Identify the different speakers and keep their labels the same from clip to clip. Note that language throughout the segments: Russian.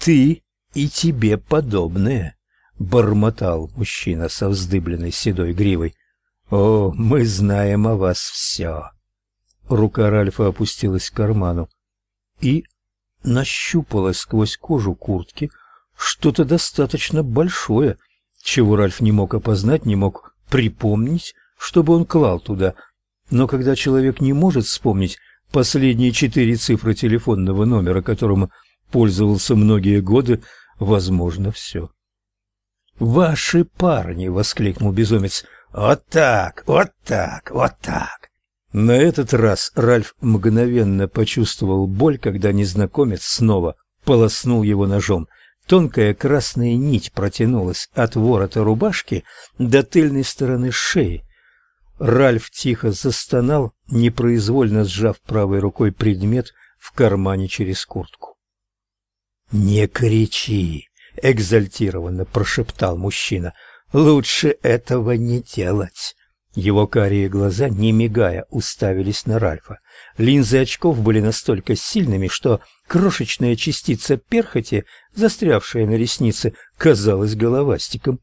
Speaker 1: ты и тебе подобные, бормотал мужчина со вздыбленной седой гривой. О, мы знаем о вас все. Рука Ральфа опустилась к карману и нащупала сквозь кожу куртки что-то достаточно большое, чего Ральф не мог опознать, не мог припомнить, чтобы он клал туда. Но когда человек не может вспомнить последние четыре цифры телефонного номера, которым пользовался многие годы, возможно, все. «Ваши парни!» — воскликнул безумец. «Вот так, вот так, вот так!» На этот раз Ральф мгновенно почувствовал боль, когда незнакомец снова полоснул его ножом. Тонкая красная нить протянулась от ворота рубашки до тыльной стороны шеи. Ральф тихо застонал, непроизвольно сжав правой рукой предмет в кармане через куртку. «Не кричи!» — экзальтированно прошептал мужчина. «Лучше этого не делать!» Его карие глаза, не мигая, уставились на Ральфа. Линзы очков были настолько сильными, что крошечная частица перхоти, застрявшая на реснице, казалась головастиком.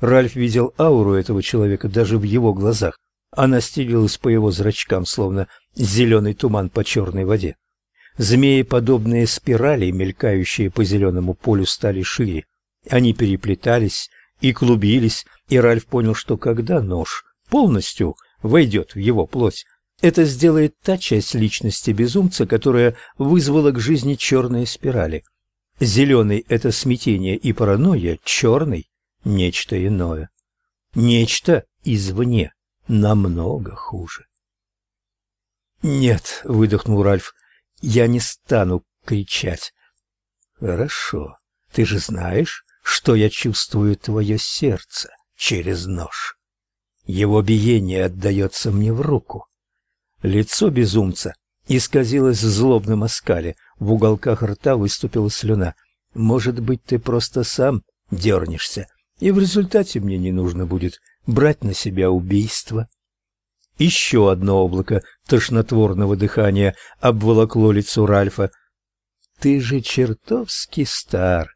Speaker 1: Ральф видел ауру этого человека даже в его глазах. Она стелилась по его зрачкам, словно зеленый туман по черной воде. Змеи-подобные спирали, мелькающие по зеленому полю, стали шире. Они переплетались и клубились, и Ральф понял, что когда нож полностью войдет в его плоть, это сделает та часть личности безумца, которая вызвала к жизни черные спирали. Зеленый — это смятение и паранойя, черный — нечто иное. Нечто извне, намного хуже. «Нет», — выдохнул Ральф, — «я не стану кричать». «Хорошо, ты же знаешь, что я чувствую твое сердце через нож». Его биение отдается мне в руку. Лицо безумца исказилось в злобном оскале, в уголках рта выступила слюна. Может быть, ты просто сам дернешься, и в результате мне не нужно будет брать на себя убийство. Еще одно облако тошнотворного дыхания обволокло лицо Ральфа. Ты же чертовски стар.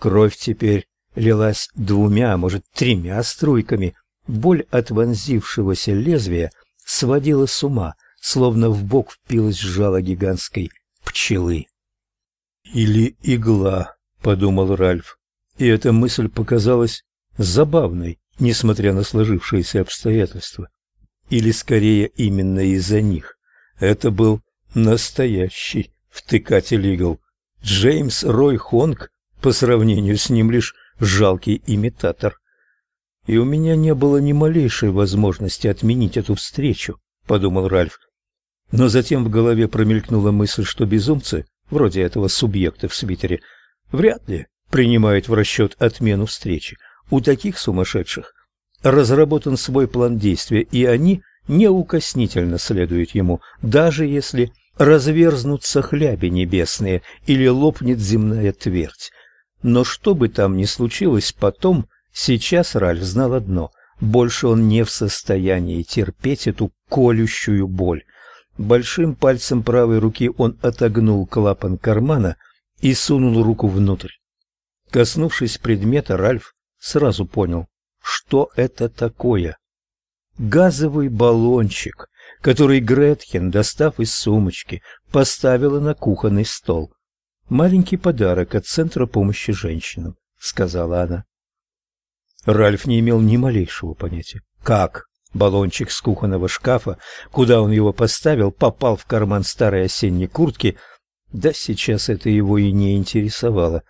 Speaker 1: Кровь теперь лилась двумя, может, тремя струйками Боль от вонзившегося лезвия сводила с ума, словно в бок впилась жало гигантской пчелы. «Или игла», — подумал Ральф, и эта мысль показалась забавной, несмотря на сложившиеся обстоятельства. Или, скорее, именно из-за них. Это был настоящий втыкатель игл. Джеймс Рой Хонг, по сравнению с ним лишь жалкий имитатор и у меня не было ни малейшей возможности отменить эту встречу, подумал Ральф. Но затем в голове промелькнула мысль, что безумцы, вроде этого субъекта в свитере, вряд ли принимают в расчет отмену встречи. У таких сумасшедших разработан свой план действия, и они неукоснительно следуют ему, даже если разверзнутся хляби небесные или лопнет земная твердь. Но что бы там ни случилось потом, Сейчас Ральф знал одно – больше он не в состоянии терпеть эту колющую боль. Большим пальцем правой руки он отогнул клапан кармана и сунул руку внутрь. Коснувшись предмета, Ральф сразу понял, что это такое. Газовый баллончик, который Гретхен, достав из сумочки, поставила на кухонный стол. «Маленький подарок от Центра помощи женщинам», — сказала она. Ральф не имел ни малейшего понятия, как баллончик с кухонного шкафа, куда он его поставил, попал в карман старой осенней куртки, да сейчас это его и не интересовало.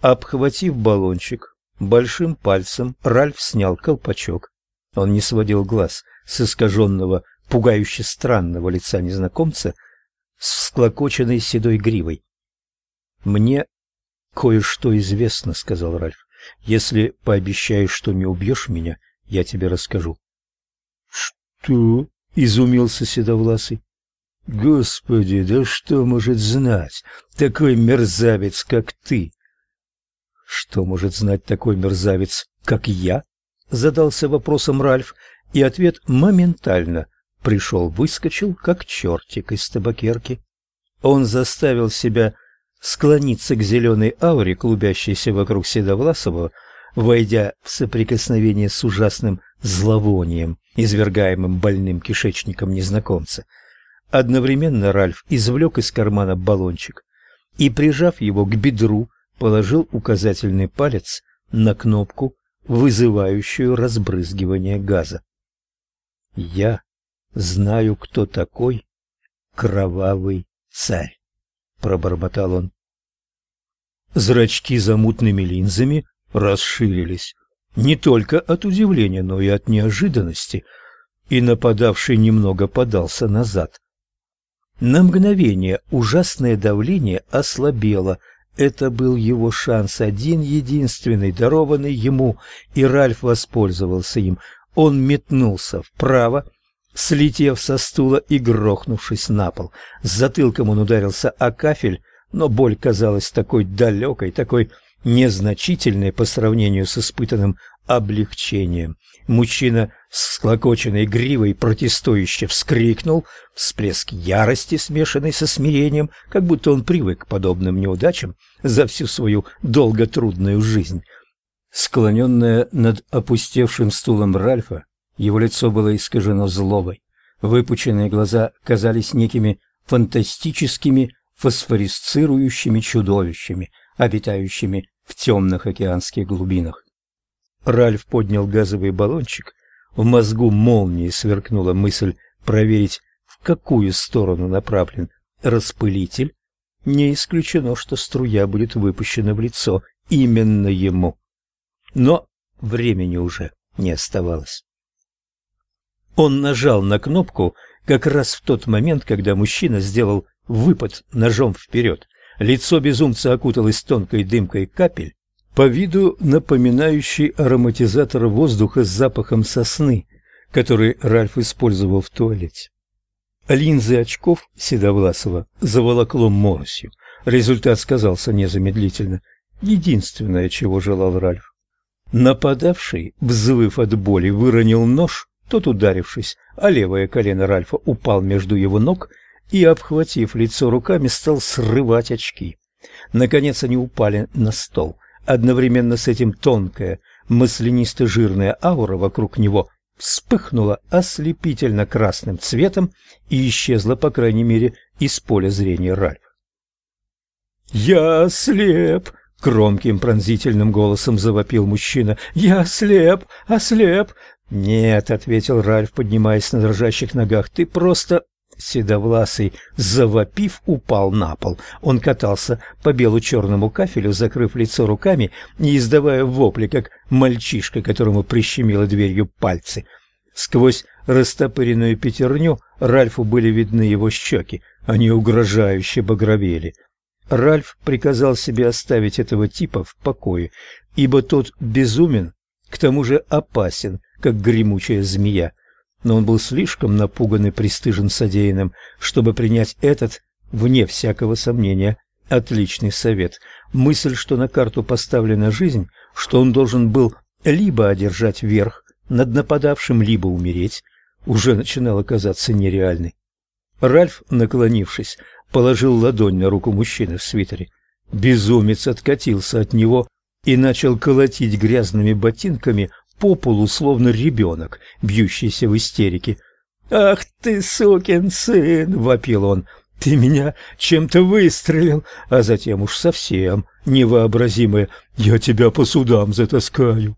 Speaker 1: Обхватив баллончик большим пальцем, Ральф снял колпачок. Он не сводил глаз с искаженного, пугающе странного лица незнакомца с всклокоченной седой гривой. «Мне кое-что известно», — сказал Ральф. Если пообещаешь, что не убьешь меня, я тебе расскажу. Что? изумился седовласый. Господи, да что может знать такой мерзавец, как ты? Что может знать такой мерзавец, как я? задался вопросом Ральф, и ответ моментально пришел, выскочил как чертик из табакерки. Он заставил себя склониться к зеленой ауре, клубящейся вокруг Седовласова, войдя в соприкосновение с ужасным зловонием, извергаемым больным кишечником незнакомца. Одновременно Ральф извлек из кармана баллончик и, прижав его к бедру, положил указательный палец на кнопку, вызывающую разбрызгивание газа. «Я знаю, кто такой кровавый царь», — пробормотал он. Зрачки за мутными линзами расширились. Не только от удивления, но и от неожиданности, и нападавший немного подался назад. На мгновение ужасное давление ослабело. Это был его шанс, один единственный, дарованный ему, и Ральф воспользовался им. Он метнулся вправо, слетев со стула и грохнувшись на пол. С затылком он ударился о кафель, но боль казалась такой далекой, такой незначительной по сравнению с испытанным облегчением. Мужчина с склокоченной гривой протестующе вскрикнул, всплеск ярости, смешанный со смирением, как будто он привык к подобным неудачам за всю свою долготрудную жизнь. Склоненное над опустевшим стулом Ральфа, его лицо было искажено злобой. Выпученные глаза казались некими фантастическими фосфорисцирующими чудовищами, обитающими в темных океанских глубинах. Ральф поднял газовый баллончик. В мозгу молнией сверкнула мысль проверить, в какую сторону направлен распылитель. Не исключено, что струя будет выпущена в лицо именно ему. Но времени уже не оставалось. Он нажал на кнопку как раз в тот момент, когда мужчина сделал выпад ножом вперед. Лицо безумца окуталось тонкой дымкой капель, по виду напоминающий ароматизатор воздуха с запахом сосны, который Ральф использовал в туалете. Линзы очков Седовласова заволокло моросью. Результат сказался незамедлительно. Единственное, чего желал Ральф. Нападавший, взвыв от боли, выронил нож, тот, ударившись, а левое колено Ральфа упал между его ног и, обхватив лицо руками, стал срывать очки. Наконец они упали на стол. Одновременно с этим тонкая, маслянисто-жирная аура вокруг него вспыхнула ослепительно красным цветом и исчезла, по крайней мере, из поля зрения Ральфа. «Я слеп!» — громким пронзительным голосом завопил мужчина. «Я слеп! Ослеп!» «Нет», — ответил Ральф, поднимаясь на дрожащих ногах, — «ты просто Седовласый, завопив, упал на пол. Он катался по белу-черному кафелю, закрыв лицо руками и издавая вопли, как мальчишка, которому прищемило дверью пальцы. Сквозь растопыренную пятерню Ральфу были видны его щеки, они угрожающе багровели. Ральф приказал себе оставить этого типа в покое, ибо тот безумен, к тому же опасен, как гремучая змея но он был слишком напуган и пристыжен содеянным, чтобы принять этот, вне всякого сомнения, отличный совет. Мысль, что на карту поставлена жизнь, что он должен был либо одержать верх над нападавшим, либо умереть, уже начинала казаться нереальной. Ральф, наклонившись, положил ладонь на руку мужчины в свитере. Безумец откатился от него и начал колотить грязными ботинками по полу, словно ребенок, бьющийся в истерике. «Ах ты, сукин сын!» — вопил он. «Ты меня чем-то выстрелил, а затем уж совсем невообразимое. Я тебя по судам затаскаю».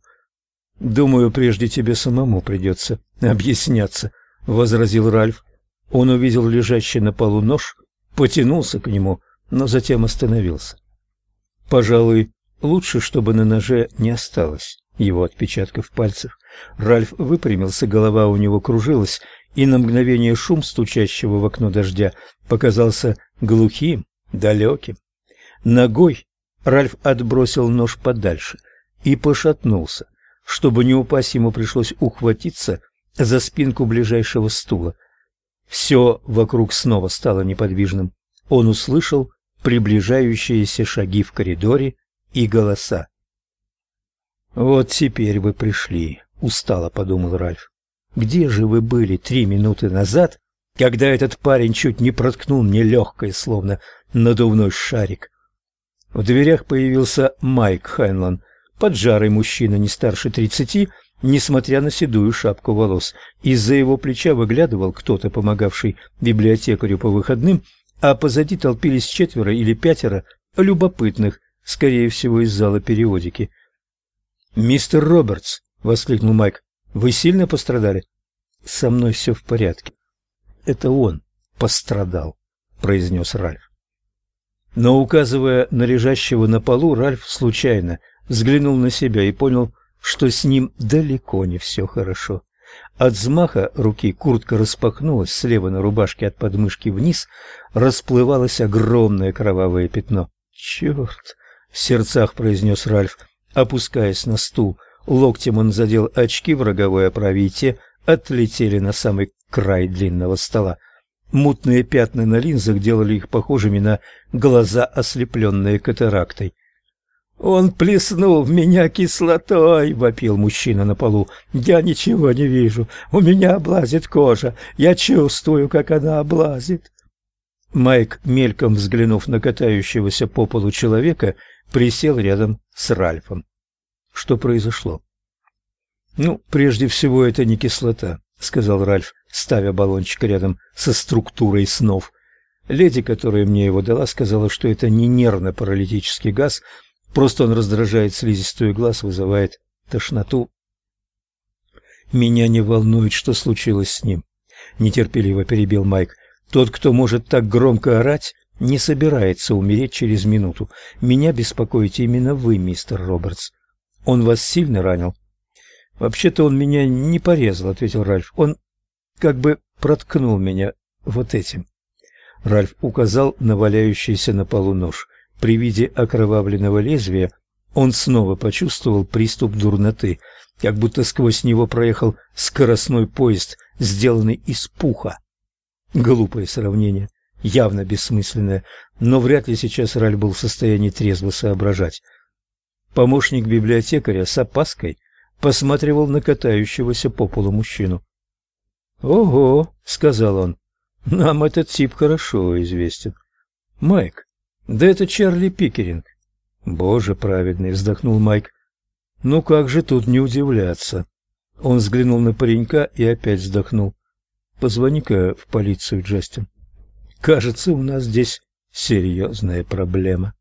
Speaker 1: «Думаю, прежде тебе самому придется объясняться», — возразил Ральф. Он увидел лежащий на полу нож, потянулся к нему, но затем остановился. «Пожалуй, лучше, чтобы на ноже не осталось его отпечатков пальцев. Ральф выпрямился, голова у него кружилась, и на мгновение шум стучащего в окно дождя показался глухим, далеким. Ногой Ральф отбросил нож подальше и пошатнулся. Чтобы не упасть, ему пришлось ухватиться за спинку ближайшего стула. Все вокруг снова стало неподвижным. Он услышал приближающиеся шаги в коридоре и голоса. Вот теперь вы пришли, устало подумал Ральф. Где же вы были три минуты назад, когда этот парень чуть не проткнул мне легкое, словно надувной шарик? В дверях появился Майк Хайнлан, поджарый мужчина не старше тридцати, несмотря на седую шапку волос. Из-за его плеча выглядывал кто-то, помогавший библиотекарю по выходным, а позади толпились четверо или пятеро любопытных, скорее всего, из зала периодики. «Мистер Робертс!» — воскликнул Майк. «Вы сильно пострадали?» «Со мной все в порядке». «Это он пострадал», — произнес Ральф. Но, указывая на лежащего на полу, Ральф случайно взглянул на себя и понял, что с ним далеко не все хорошо. От взмаха руки куртка распахнулась, слева на рубашке от подмышки вниз расплывалось огромное кровавое пятно. «Черт!» — в сердцах произнес Ральф, опускаясь на стул. Локтем он задел очки в роговой оправе, и те отлетели на самый край длинного стола. Мутные пятна на линзах делали их похожими на глаза, ослепленные катарактой. «Он плеснул в меня кислотой!» — вопил мужчина на полу. «Я ничего не вижу. У меня облазит кожа. Я чувствую, как она облазит». Майк, мельком взглянув на катающегося по полу человека, присел рядом с Ральфом. Что произошло? «Ну, прежде всего, это не кислота», — сказал Ральф, ставя баллончик рядом со структурой снов. Леди, которая мне его дала, сказала, что это не нервно-паралитический газ, Просто он раздражает слизистую глаз, вызывает тошноту. Меня не волнует, что случилось с ним, нетерпеливо перебил Майк. Тот, кто может так громко орать, не собирается умереть через минуту. Меня беспокоите именно вы, мистер Робертс. Он вас сильно ранил? Вообще-то он меня не порезал, ответил Ральф. Он как бы проткнул меня вот этим. Ральф указал на валяющийся на полу нож. При виде окровавленного лезвия он снова почувствовал приступ дурноты, как будто сквозь него проехал скоростной поезд, сделанный из пуха. Глупое сравнение, явно бессмысленное, но вряд ли сейчас Раль был в состоянии трезво соображать. Помощник библиотекаря с опаской посматривал на катающегося по полу мужчину. «Ого!» — сказал он. «Нам этот тип хорошо известен. Майк, да это Чарли Пикеринг. Боже праведный, вздохнул Майк. Ну как же тут не удивляться? Он взглянул на паренька и опять вздохнул. Позвони-ка в полицию, Джастин. Кажется, у нас здесь серьезная проблема.